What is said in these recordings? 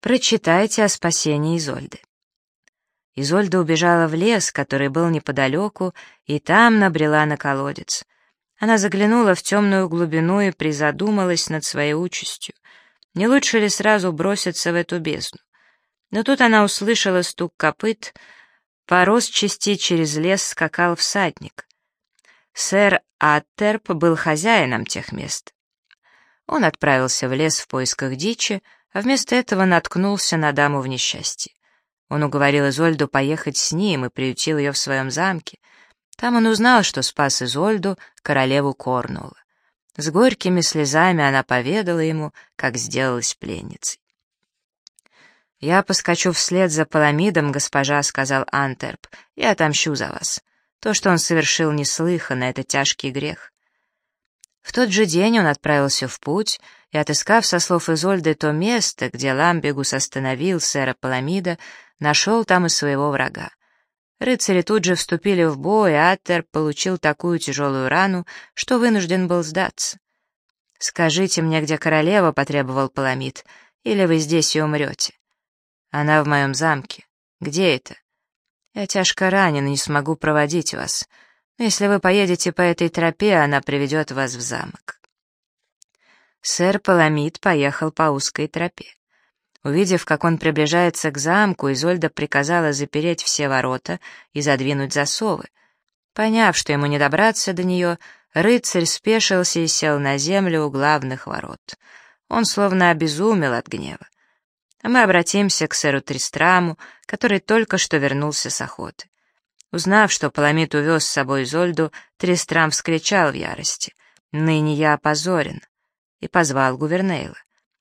Прочитайте о спасении Изольды. Изольда убежала в лес, который был неподалеку, и там набрела на колодец. Она заглянула в темную глубину и призадумалась над своей участью. Не лучше ли сразу броситься в эту бездну? Но тут она услышала стук копыт, по росчасти через лес скакал всадник. Сэр Аттерп был хозяином тех мест. Он отправился в лес в поисках дичи, а вместо этого наткнулся на даму в несчастье. Он уговорил Изольду поехать с ним и приютил ее в своем замке. Там он узнал, что спас Изольду, королеву Корнуэлла. С горькими слезами она поведала ему, как сделалась пленницей. «Я поскочу вслед за Паламидом, госпожа», — сказал Антерп, — «и отомщу за вас. То, что он совершил неслыханно, — это тяжкий грех». В тот же день он отправился в путь и, отыскав со слов Изольды то место, где Ламбегус остановил сэра Паламида, нашел там и своего врага. Рыцари тут же вступили в бой, а Аттер получил такую тяжелую рану, что вынужден был сдаться. «Скажите мне, где королева?» — потребовал Паламид. «Или вы здесь и умрете?» «Она в моем замке. Где это?» «Я тяжко ранен и не смогу проводить вас. Если вы поедете по этой тропе, она приведет вас в замок». Сэр Паламид поехал по узкой тропе. Увидев, как он приближается к замку, Изольда приказала запереть все ворота и задвинуть засовы. Поняв, что ему не добраться до нее, рыцарь спешился и сел на землю у главных ворот. Он словно обезумел от гнева. А мы обратимся к сэру Тристраму, который только что вернулся с охоты. Узнав, что Паламид увез с собой Изольду, Тристрам вскричал в ярости. «Ныне я опозорен!» и позвал Гувернейла.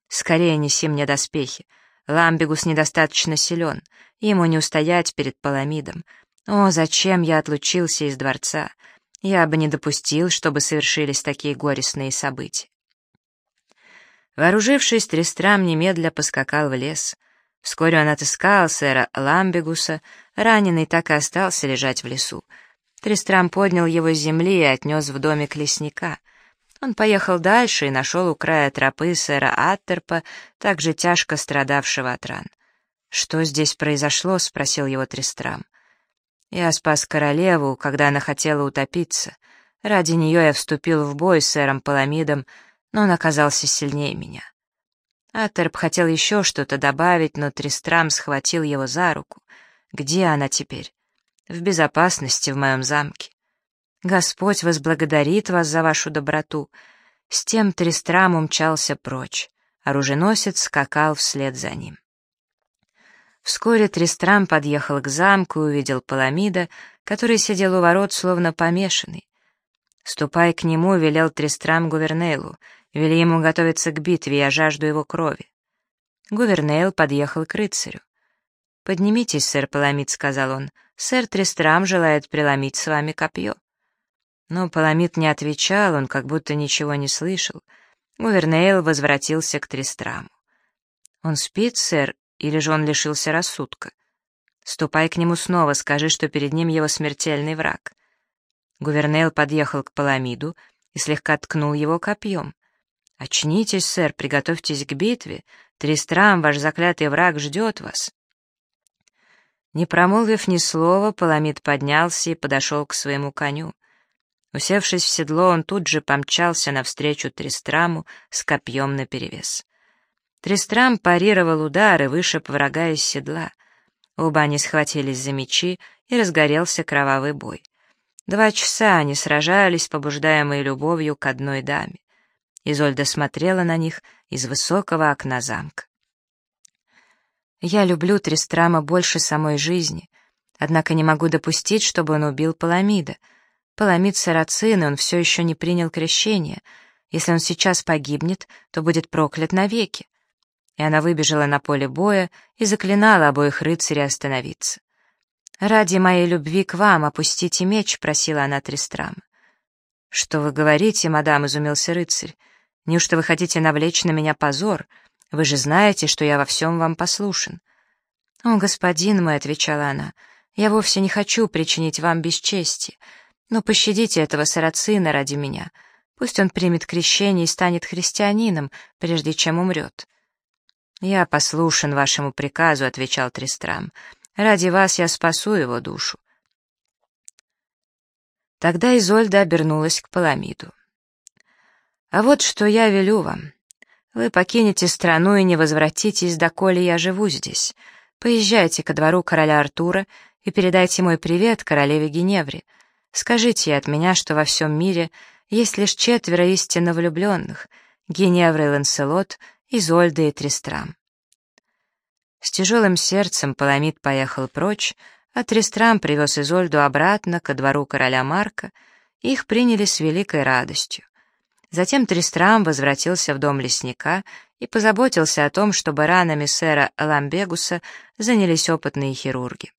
«Скорее неси мне доспехи. Ламбегус недостаточно силен, ему не устоять перед Паламидом. О, зачем я отлучился из дворца? Я бы не допустил, чтобы совершились такие горестные события». Вооружившись, Трестрам немедля поскакал в лес. Вскоре он отыскал сэра Ламбегуса, раненый так и остался лежать в лесу. Трестрам поднял его с земли и отнес в домик лесника — он поехал дальше и нашел у края тропы сэра Аттерпа, также тяжко страдавшего от ран. «Что здесь произошло?» — спросил его Трестрам. «Я спас королеву, когда она хотела утопиться. Ради нее я вступил в бой с сэром Паламидом, но он оказался сильнее меня». Аттерп хотел еще что-то добавить, но Трестрам схватил его за руку. «Где она теперь?» «В безопасности в моем замке». Господь возблагодарит вас за вашу доброту». С тем Тристрам умчался прочь. Оруженосец скакал вслед за ним. Вскоре Тристрам подъехал к замку и увидел Паламида, который сидел у ворот, словно помешанный. «Ступай к нему», — велел Тристрам Гувернейлу, «вели ему готовиться к битве, я жажду его крови». Гувернейл подъехал к рыцарю. «Поднимитесь, сэр Паламид», — сказал он, — «сэр Тристрам желает преломить с вами копье». Но Паламид не отвечал, он как будто ничего не слышал. Гувернейл возвратился к Тристраму. «Он спит, сэр, или же он лишился рассудка? Ступай к нему снова, скажи, что перед ним его смертельный враг». Гувернейл подъехал к Паламиду и слегка ткнул его копьем. «Очнитесь, сэр, приготовьтесь к битве. Тристрам, ваш заклятый враг, ждет вас». Не промолвив ни слова, Паламид поднялся и подошел к своему коню. Усевшись в седло, он тут же помчался навстречу Тристраму с копьем наперевес. Тристрам парировал удар и вышиб врага из седла. Оба они схватились за мечи, и разгорелся кровавый бой. Два часа они сражались, побуждаемые любовью к одной даме. Изольда смотрела на них из высокого окна замка. «Я люблю Тристрама больше самой жизни, однако не могу допустить, чтобы он убил Паламида», Паламид Сарацин, и он все еще не принял крещение. Если он сейчас погибнет, то будет проклят навеки. И она выбежала на поле боя и заклинала обоих рыцарей остановиться. «Ради моей любви к вам опустите меч», — просила она Тристрама. «Что вы говорите, мадам?» — изумился рыцарь. «Неужто вы хотите навлечь на меня позор? Вы же знаете, что я во всем вам послушен». «О, господин мой», — отвечала она, — «я вовсе не хочу причинить вам бесчестие. Но пощадите этого сарацина ради меня. Пусть он примет крещение и станет христианином, прежде чем умрет». «Я послушен вашему приказу», — отвечал Тристрам. «Ради вас я спасу его душу». Тогда Изольда обернулась к Паламиду. «А вот что я велю вам. Вы покинете страну и не возвратитесь, доколе я живу здесь. Поезжайте ко двору короля Артура и передайте мой привет королеве Геневре. Скажите от меня, что во всем мире есть лишь четверо истинно влюбленных — Геневра и Ланселот, Изольда и Трестрам. С тяжелым сердцем Паламид поехал прочь, а Трестрам привез Изольду обратно ко двору короля Марка, и их приняли с великой радостью. Затем Трестрам возвратился в дом лесника и позаботился о том, чтобы ранами сэра Ламбегуса занялись опытные хирурги.